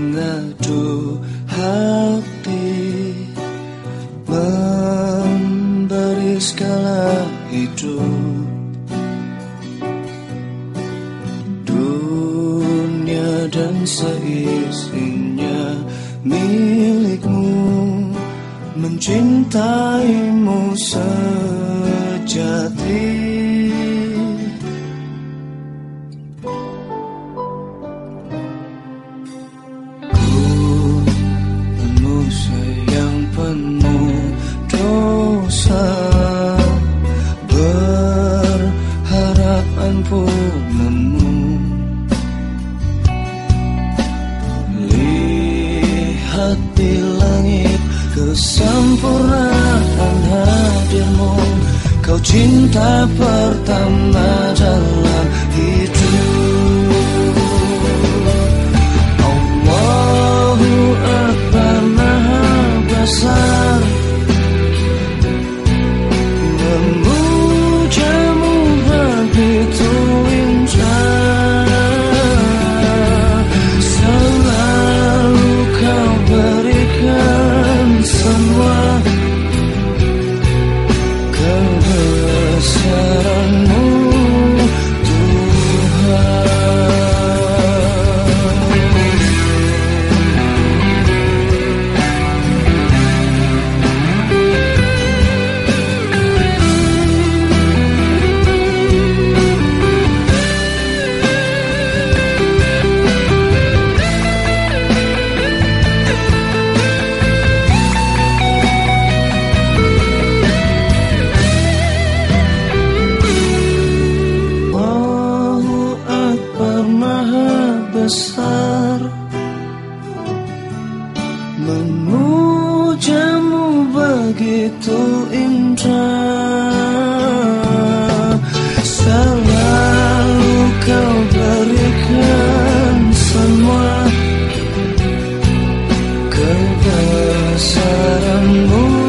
mengadu hati Memberi segala hidup. Dunia dan seisinya milikmu Mencintaimu sejati di langit Kesempurnaan hadirmu. Kau cinta pertama dalam besar. Memujamu begitu indah. Selalu kau berikan semua Kebesaranmu.